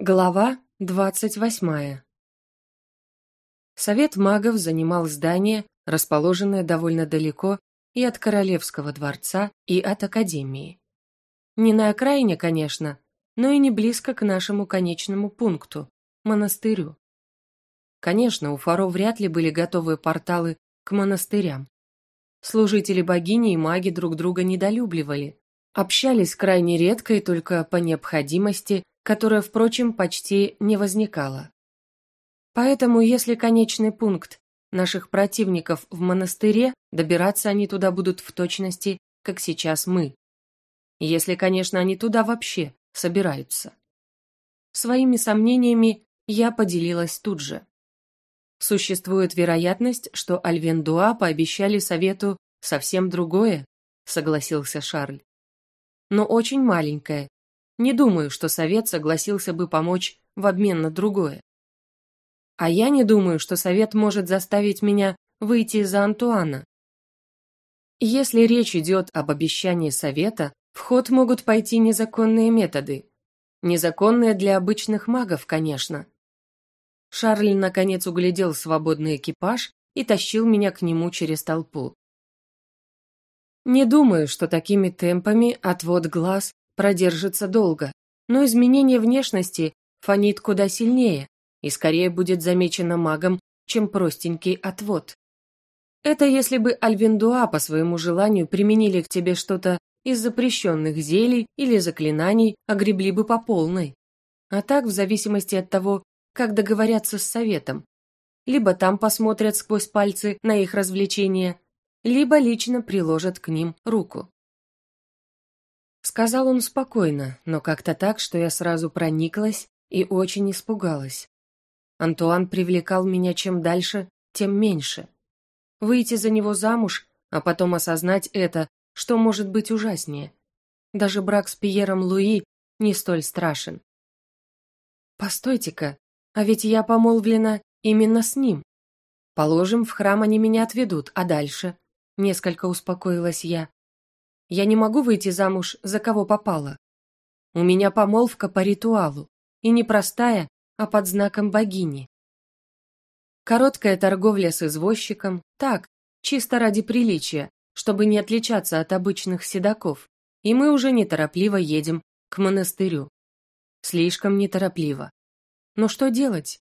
Глава двадцать восьмая Совет магов занимал здание, расположенное довольно далеко и от Королевского дворца, и от Академии. Не на окраине, конечно, но и не близко к нашему конечному пункту – монастырю. Конечно, у Фаро вряд ли были готовы порталы к монастырям. Служители богини и маги друг друга недолюбливали, общались крайне редко и только по необходимости которое, впрочем, почти не возникало. Поэтому, если конечный пункт наших противников в монастыре, добираться они туда будут в точности, как сейчас мы. Если, конечно, они туда вообще собираются. Своими сомнениями я поделилась тут же. Существует вероятность, что Альвендуа пообещали совету совсем другое, согласился Шарль. Но очень маленькое, не думаю, что совет согласился бы помочь в обмен на другое. А я не думаю, что совет может заставить меня выйти за Антуана. Если речь идет об обещании совета, в ход могут пойти незаконные методы. Незаконные для обычных магов, конечно. Шарль наконец углядел свободный экипаж и тащил меня к нему через толпу. Не думаю, что такими темпами отвод глаз продержится долго, но изменение внешности фонит куда сильнее и скорее будет замечено магом, чем простенький отвод. Это если бы Альвиндуа по своему желанию применили к тебе что-то из запрещенных зелий или заклинаний, огребли бы по полной. А так, в зависимости от того, как договорятся с советом. Либо там посмотрят сквозь пальцы на их развлечения, либо лично приложат к ним руку. Сказал он спокойно, но как-то так, что я сразу прониклась и очень испугалась. Антуан привлекал меня чем дальше, тем меньше. Выйти за него замуж, а потом осознать это, что может быть ужаснее. Даже брак с Пьером Луи не столь страшен. Постойте-ка, а ведь я помолвлена именно с ним. Положим, в храм они меня отведут, а дальше? Несколько успокоилась я. Я не могу выйти замуж за кого попало. У меня помолвка по ритуалу, и не простая, а под знаком богини. Короткая торговля с извозчиком, так, чисто ради приличия, чтобы не отличаться от обычных седаков, и мы уже неторопливо едем к монастырю. Слишком неторопливо. Но что делать?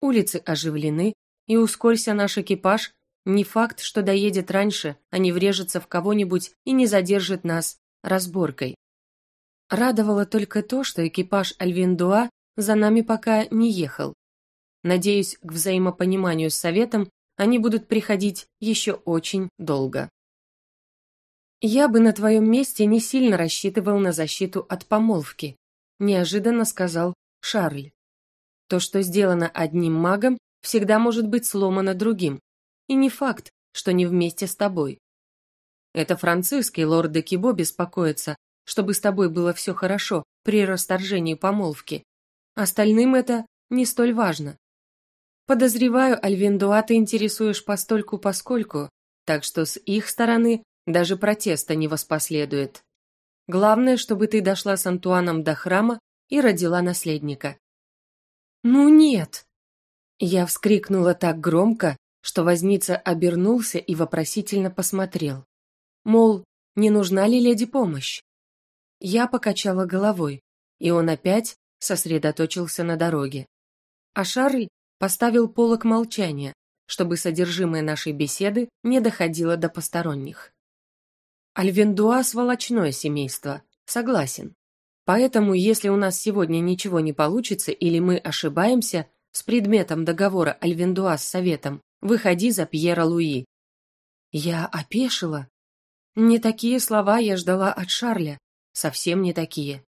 Улицы оживлены, и ускорься наш экипаж, не факт, что доедет раньше, а не врежется в кого-нибудь и не задержит нас разборкой. Радовало только то, что экипаж Альвиндуа за нами пока не ехал. Надеюсь, к взаимопониманию с советом они будут приходить еще очень долго. Я бы на твоем месте не сильно рассчитывал на защиту от помолвки, неожиданно сказал Шарль. То, что сделано одним магом, всегда может быть сломано другим, и не факт, что не вместе с тобой. Это французский лорд де Кибо беспокоится, чтобы с тобой было все хорошо при расторжении помолвки. Остальным это не столь важно. Подозреваю, Альвиндуа ты интересуешь постольку-поскольку, так что с их стороны даже протеста не воспоследует. Главное, чтобы ты дошла с Антуаном до храма и родила наследника. «Ну нет!» Я вскрикнула так громко, что возница обернулся и вопросительно посмотрел. Мол, не нужна ли леди помощь? Я покачала головой, и он опять сосредоточился на дороге. А Шарль поставил полок молчания, чтобы содержимое нашей беседы не доходило до посторонних. Альвендуа – сволочное семейство, согласен. Поэтому, если у нас сегодня ничего не получится или мы ошибаемся с предметом договора Альвендуа с Советом, Выходи за Пьера Луи». Я опешила. Не такие слова я ждала от Шарля, совсем не такие.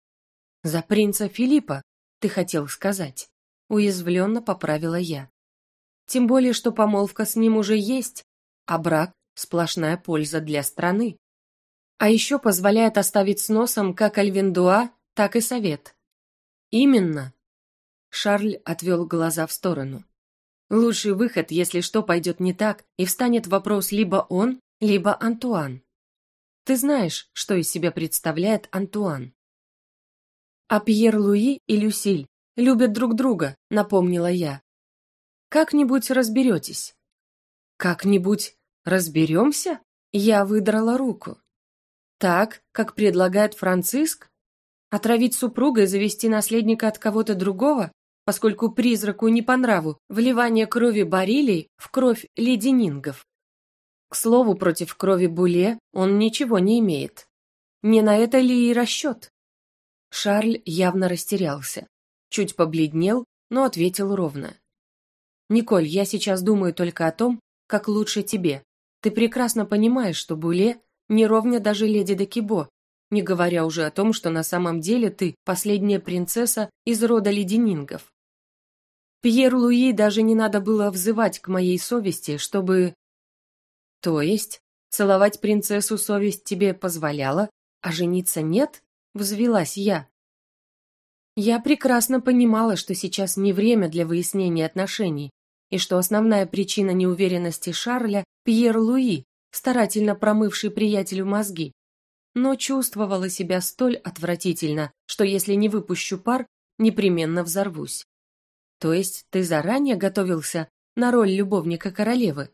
«За принца Филиппа, ты хотел сказать», — уязвленно поправила я. Тем более, что помолвка с ним уже есть, а брак — сплошная польза для страны. А еще позволяет оставить с носом как Альвиндуа, так и совет. Именно. Шарль отвел глаза в сторону. Лучший выход, если что пойдет не так, и встанет вопрос либо он, либо Антуан. Ты знаешь, что из себя представляет Антуан. А Пьер Луи и Люсиль любят друг друга, напомнила я. Как-нибудь разберетесь. Как-нибудь разберемся? Я выдрала руку. Так, как предлагает Франциск? Отравить супруга и завести наследника от кого-то другого, поскольку призраку не по нраву вливание крови барилей в кровь леденингов. К слову, против крови Буле он ничего не имеет. Не на это ли и расчет? Шарль явно растерялся. Чуть побледнел, но ответил ровно. «Николь, я сейчас думаю только о том, как лучше тебе. Ты прекрасно понимаешь, что Буле не ровня даже леди Декибо, не говоря уже о том, что на самом деле ты последняя принцесса из рода леденингов. Пьер Луи даже не надо было взывать к моей совести, чтобы... То есть, целовать принцессу совесть тебе позволяла, а жениться нет? Взвелась я. Я прекрасно понимала, что сейчас не время для выяснения отношений, и что основная причина неуверенности Шарля – Пьер Луи, старательно промывший приятелю мозги. Но чувствовала себя столь отвратительно, что если не выпущу пар, непременно взорвусь. То есть ты заранее готовился на роль любовника королевы?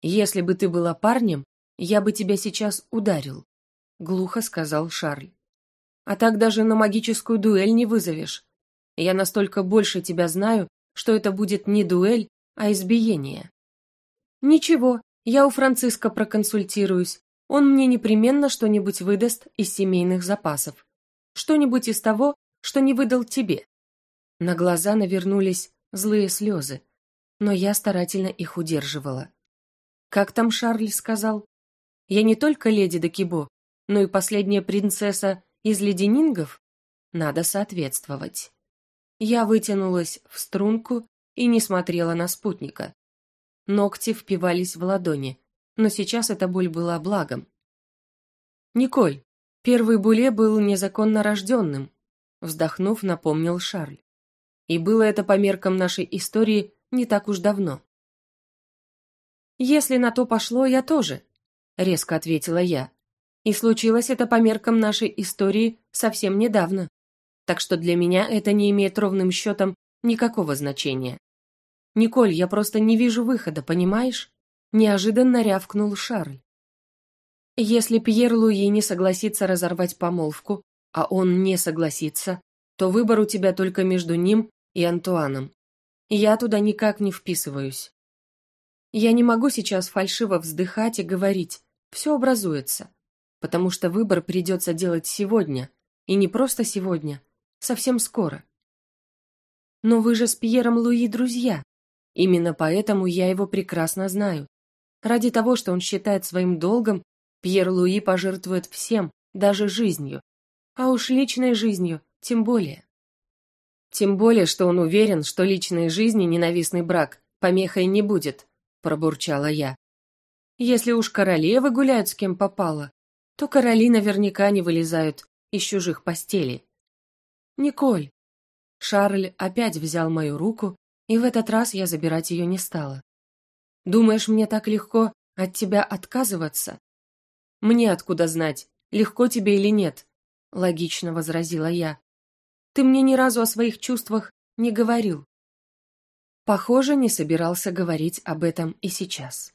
Если бы ты была парнем, я бы тебя сейчас ударил, глухо сказал Шарль. А так даже на магическую дуэль не вызовешь. Я настолько больше тебя знаю, что это будет не дуэль, а избиение. Ничего, я у Франциска проконсультируюсь. Он мне непременно что-нибудь выдаст из семейных запасов. Что-нибудь из того, что не выдал тебе. На глаза навернулись злые слезы, но я старательно их удерживала. Как там Шарль сказал? Я не только леди Декибо, но и последняя принцесса из леденингов? Надо соответствовать. Я вытянулась в струнку и не смотрела на спутника. Ногти впивались в ладони, но сейчас эта боль была благом. «Николь, первый Буле был незаконно рожденным», вздохнув, напомнил Шарль. И было это по меркам нашей истории не так уж давно. «Если на то пошло, я тоже», — резко ответила я. «И случилось это по меркам нашей истории совсем недавно. Так что для меня это не имеет ровным счетом никакого значения». «Николь, я просто не вижу выхода, понимаешь?» Неожиданно рявкнул Шарль. «Если Пьер Луи не согласится разорвать помолвку, а он не согласится, то выбор у тебя только между ним и Антуаном. Я туда никак не вписываюсь. Я не могу сейчас фальшиво вздыхать и говорить, все образуется, потому что выбор придется делать сегодня, и не просто сегодня, совсем скоро. Но вы же с Пьером Луи друзья. Именно поэтому я его прекрасно знаю. Ради того, что он считает своим долгом, Пьер Луи пожертвует всем, даже жизнью. А уж личной жизнью тем более. Тем более, что он уверен, что личной жизни ненавистный брак помехой не будет, пробурчала я. Если уж королевы гуляют с кем попало, то короли наверняка не вылезают из чужих постелей. Николь. Шарль опять взял мою руку, и в этот раз я забирать ее не стала. Думаешь, мне так легко от тебя отказываться? Мне откуда знать, легко тебе или нет? Логично возразила я. Ты мне ни разу о своих чувствах не говорил. Похоже, не собирался говорить об этом и сейчас.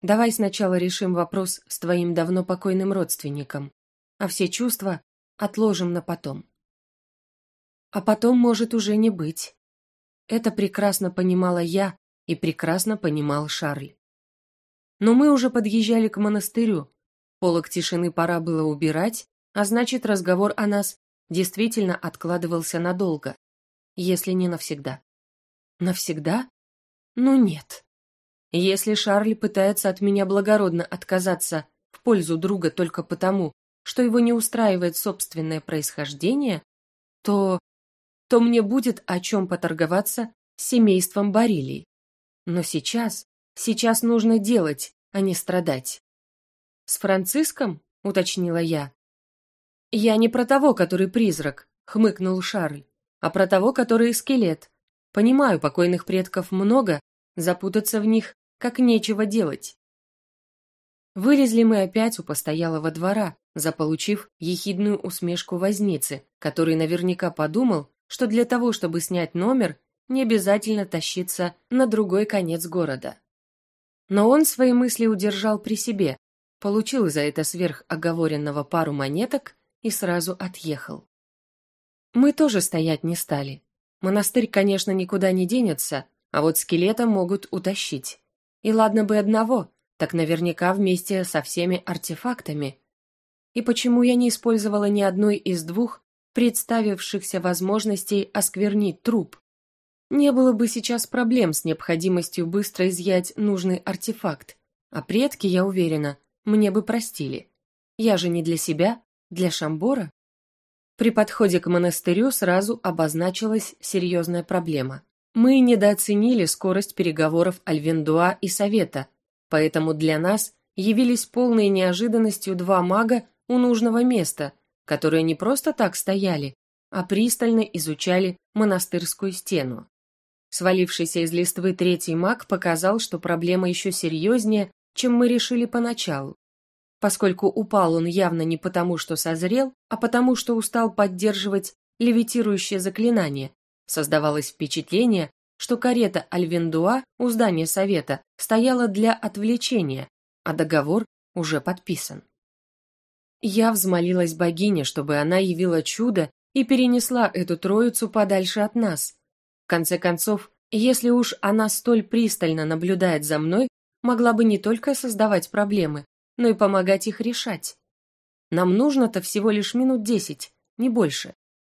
Давай сначала решим вопрос с твоим давно покойным родственником, а все чувства отложим на потом. А потом может уже не быть. Это прекрасно понимала я и прекрасно понимал Шарль. Но мы уже подъезжали к монастырю. Полок тишины пора было убирать, а значит, разговор о нас действительно откладывался надолго, если не навсегда. Навсегда? Ну нет. Если Шарль пытается от меня благородно отказаться в пользу друга только потому, что его не устраивает собственное происхождение, то... то мне будет о чем поторговаться с семейством Барилий. Но сейчас, сейчас нужно делать, а не страдать. «С Франциском?» — уточнила я. «Я не про того, который призрак», — хмыкнул Шарль, «а про того, который скелет. Понимаю, покойных предков много, запутаться в них как нечего делать». Вылезли мы опять у постоялого двора, заполучив ехидную усмешку возницы, который наверняка подумал, что для того, чтобы снять номер, не обязательно тащиться на другой конец города. Но он свои мысли удержал при себе, получил за это сверх оговоренного пару монеток и сразу отъехал. Мы тоже стоять не стали. Монастырь, конечно, никуда не денется, а вот скелета могут утащить. И ладно бы одного, так наверняка вместе со всеми артефактами. И почему я не использовала ни одной из двух представившихся возможностей осквернить труп? Не было бы сейчас проблем с необходимостью быстро изъять нужный артефакт, а предки, я уверена, мне бы простили. Я же не для себя, для Шамбора. При подходе к монастырю сразу обозначилась серьезная проблема. Мы недооценили скорость переговоров Альвендуа и Совета, поэтому для нас явились полной неожиданностью два мага у нужного места, которые не просто так стояли, а пристально изучали монастырскую стену. Свалившийся из листвы третий маг показал, что проблема еще серьезнее, чем мы решили поначалу. Поскольку упал он явно не потому, что созрел, а потому, что устал поддерживать левитирующее заклинание, создавалось впечатление, что карета Альвендуа у здания совета стояла для отвлечения, а договор уже подписан. Я взмолилась богине, чтобы она явила чудо и перенесла эту троицу подальше от нас, конце концов, если уж она столь пристально наблюдает за мной, могла бы не только создавать проблемы, но и помогать их решать. Нам нужно-то всего лишь минут десять, не больше.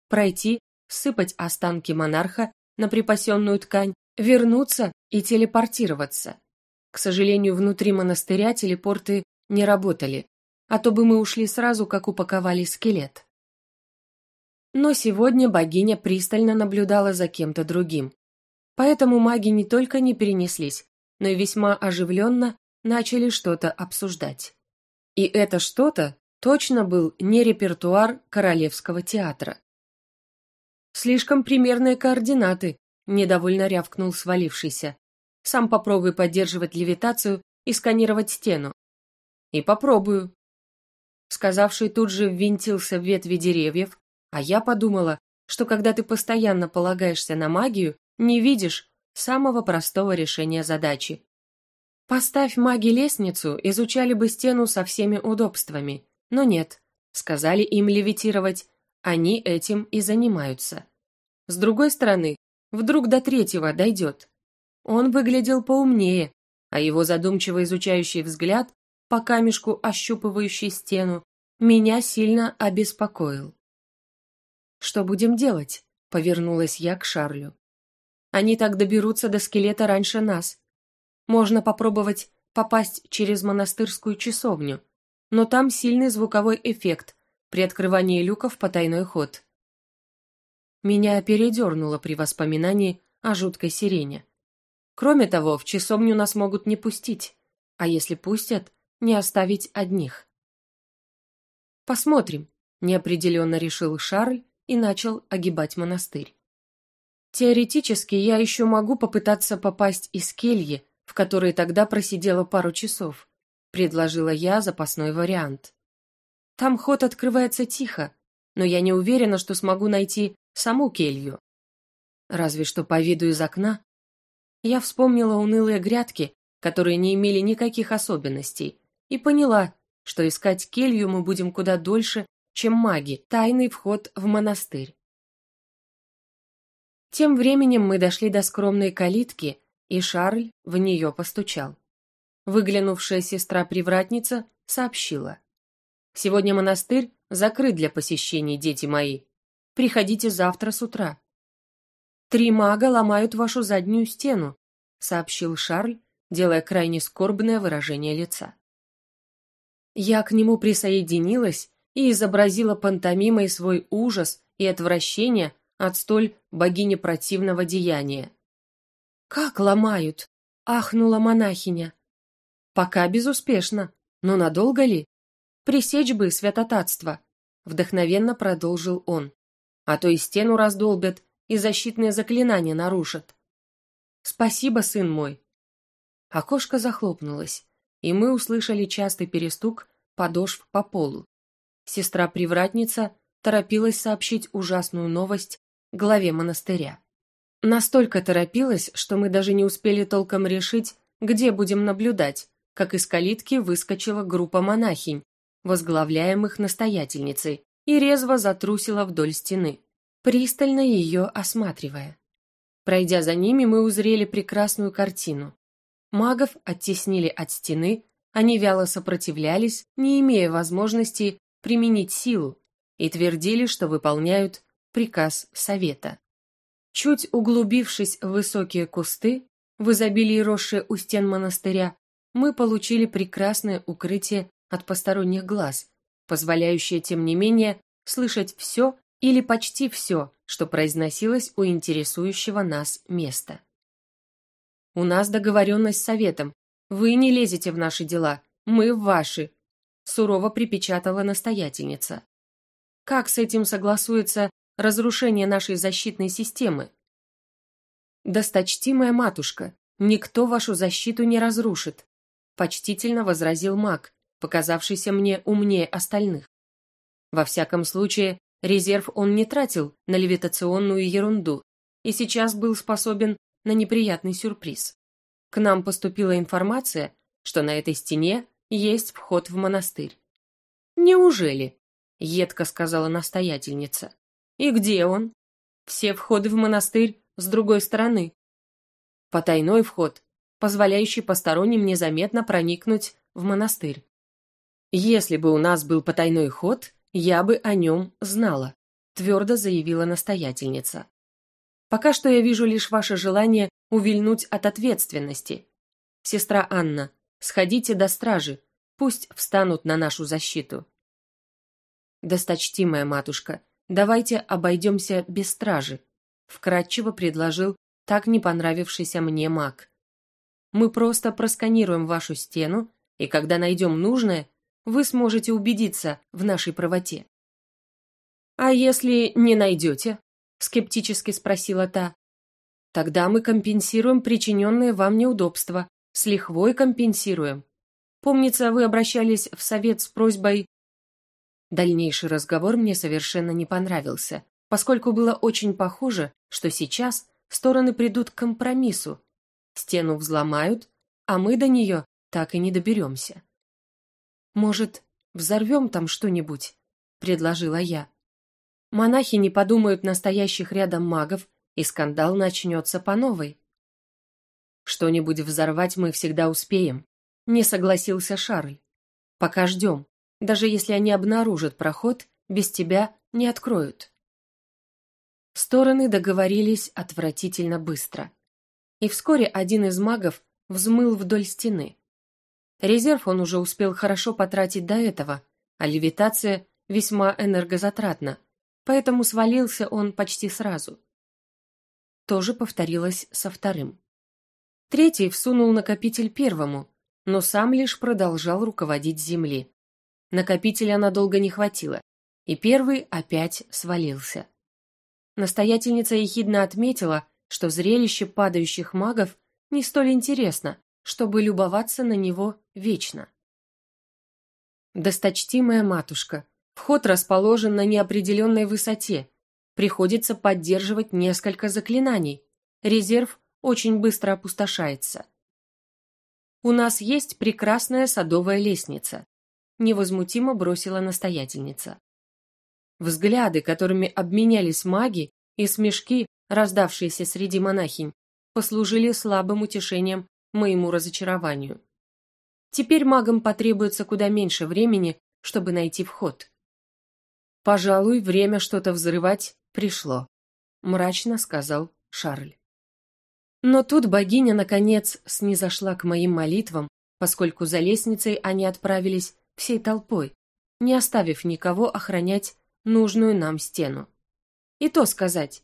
Пройти, сыпать останки монарха на припасенную ткань, вернуться и телепортироваться. К сожалению, внутри монастыря телепорты не работали, а то бы мы ушли сразу, как упаковали скелет. Но сегодня богиня пристально наблюдала за кем-то другим. Поэтому маги не только не перенеслись, но и весьма оживленно начали что-то обсуждать. И это что-то точно был не репертуар Королевского театра. «Слишком примерные координаты», – недовольно рявкнул свалившийся. «Сам попробуй поддерживать левитацию и сканировать стену». «И попробую». Сказавший тут же ввинтился в ветви деревьев, а я подумала, что когда ты постоянно полагаешься на магию, не видишь самого простого решения задачи. Поставь маги лестницу, изучали бы стену со всеми удобствами, но нет. Сказали им левитировать, они этим и занимаются. С другой стороны, вдруг до третьего дойдет. Он выглядел поумнее, а его задумчиво изучающий взгляд, по камешку ощупывающий стену, меня сильно обеспокоил. «Что будем делать?» — повернулась я к Шарлю. «Они так доберутся до скелета раньше нас. Можно попробовать попасть через монастырскую часовню, но там сильный звуковой эффект при открывании люков потайной ход». Меня передернуло при воспоминании о жуткой сирене. Кроме того, в часовню нас могут не пустить, а если пустят, не оставить одних. «Посмотрим», — неопределенно решил Шарль, и начал огибать монастырь. Теоретически я еще могу попытаться попасть из кельи, в которой тогда просидела пару часов, предложила я запасной вариант. Там ход открывается тихо, но я не уверена, что смогу найти саму келью. Разве что по виду из окна. Я вспомнила унылые грядки, которые не имели никаких особенностей, и поняла, что искать келью мы будем куда дольше, чем маги, тайный вход в монастырь. Тем временем мы дошли до скромной калитки, и Шарль в нее постучал. Выглянувшая сестра-привратница сообщила. «Сегодня монастырь закрыт для посещений, дети мои. Приходите завтра с утра». «Три мага ломают вашу заднюю стену», сообщил Шарль, делая крайне скорбное выражение лица. Я к нему присоединилась и изобразила пантомимой свой ужас и отвращение от столь богине противного деяния. «Как ломают?» — ахнула монахиня. «Пока безуспешно, но надолго ли? Пресечь бы святотатство», — вдохновенно продолжил он. «А то и стену раздолбят, и защитные заклинания нарушат». «Спасибо, сын мой». Окошко захлопнулось, и мы услышали частый перестук подошв по полу. Сестра-привратница торопилась сообщить ужасную новость главе монастыря. Настолько торопилась, что мы даже не успели толком решить, где будем наблюдать, как из калитки выскочила группа монахинь, возглавляемых настоятельницей, и резво затрусила вдоль стены, пристально ее осматривая. Пройдя за ними, мы узрели прекрасную картину. Магов оттеснили от стены, они вяло сопротивлялись, не имея возможности применить силу, и твердили, что выполняют приказ совета. Чуть углубившись в высокие кусты, в изобилии росшие у стен монастыря, мы получили прекрасное укрытие от посторонних глаз, позволяющее, тем не менее, слышать все или почти все, что произносилось у интересующего нас места. «У нас договоренность с советом. Вы не лезете в наши дела, мы в ваши», сурово припечатала настоятельница. «Как с этим согласуется разрушение нашей защитной системы?» «Досточтимая матушка, никто вашу защиту не разрушит», почтительно возразил маг, показавшийся мне умнее остальных. Во всяком случае, резерв он не тратил на левитационную ерунду и сейчас был способен на неприятный сюрприз. К нам поступила информация, что на этой стене есть вход в монастырь. «Неужели?» — едко сказала настоятельница. «И где он?» «Все входы в монастырь с другой стороны». «Потайной вход, позволяющий посторонним незаметно проникнуть в монастырь. Если бы у нас был потайной ход, я бы о нем знала», твердо заявила настоятельница. «Пока что я вижу лишь ваше желание увильнуть от ответственности. Сестра Анна, сходите до стражи, пусть встанут на нашу защиту». «Досточтимая матушка, давайте обойдемся без стражи», вкратчиво предложил так не понравившийся мне маг. «Мы просто просканируем вашу стену, и когда найдем нужное, вы сможете убедиться в нашей правоте. «А если не найдете?» – скептически спросила та. «Тогда мы компенсируем причиненные вам неудобства, с лихвой компенсируем. Помнится, вы обращались в совет с просьбой...» Дальнейший разговор мне совершенно не понравился, поскольку было очень похоже, что сейчас стороны придут к компромиссу. Стену взломают, а мы до нее так и не доберемся. «Может, взорвем там что-нибудь?» – предложила я. Монахи не подумают настоящих рядом магов, и скандал начнется по новой. «Что-нибудь взорвать мы всегда успеем», – не согласился Шарль. «Пока ждем. Даже если они обнаружат проход, без тебя не откроют». Стороны договорились отвратительно быстро. И вскоре один из магов взмыл вдоль стены. Резерв он уже успел хорошо потратить до этого, а левитация весьма энергозатратна, поэтому свалился он почти сразу. То же повторилось со вторым. Третий всунул накопитель первому, но сам лишь продолжал руководить земли. Накопителя надолго не хватило, и первый опять свалился. Настоятельница ехидно отметила, что зрелище падающих магов не столь интересно, чтобы любоваться на него вечно. Досточтимая матушка, вход расположен на неопределенной высоте. Приходится поддерживать несколько заклинаний. Резерв очень быстро опустошается. У нас есть прекрасная садовая лестница, невозмутимо бросила настоятельница. Взгляды, которыми обменялись маги, и смешки, раздавшиеся среди монахинь, послужили слабым утешением моему разочарованию. Теперь магам потребуется куда меньше времени, чтобы найти вход. «Пожалуй, время что-то взрывать пришло», — мрачно сказал Шарль. Но тут богиня, наконец, снизошла к моим молитвам, поскольку за лестницей они отправились всей толпой, не оставив никого охранять нужную нам стену. И то сказать,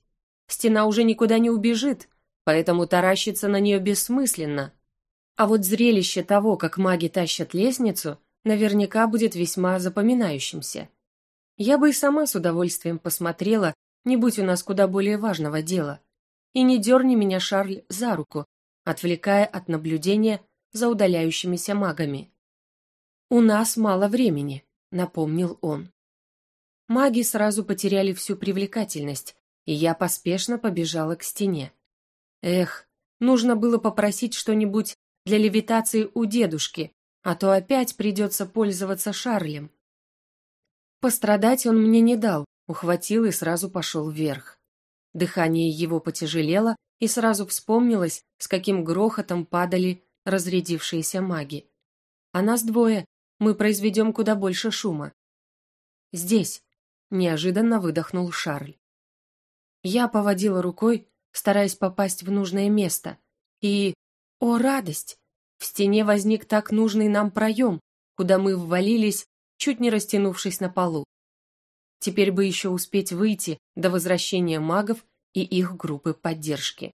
стена уже никуда не убежит, поэтому таращиться на нее бессмысленно. А вот зрелище того, как маги тащат лестницу, наверняка будет весьма запоминающимся. Я бы и сама с удовольствием посмотрела, не будь у нас куда более важного дела. И не дерни меня, Шарль, за руку, отвлекая от наблюдения за удаляющимися магами. «У нас мало времени», — напомнил он. Маги сразу потеряли всю привлекательность, и я поспешно побежала к стене. Эх, нужно было попросить что-нибудь для левитации у дедушки, а то опять придется пользоваться Шарлем. Пострадать он мне не дал, ухватил и сразу пошел вверх. Дыхание его потяжелело, и сразу вспомнилось, с каким грохотом падали разрядившиеся маги. А нас двое, мы произведем куда больше шума. Здесь, неожиданно выдохнул Шарль. Я поводила рукой, стараясь попасть в нужное место, и... О, радость! В стене возник так нужный нам проем, куда мы ввалились, чуть не растянувшись на полу. Теперь бы еще успеть выйти до возвращения магов и их группы поддержки.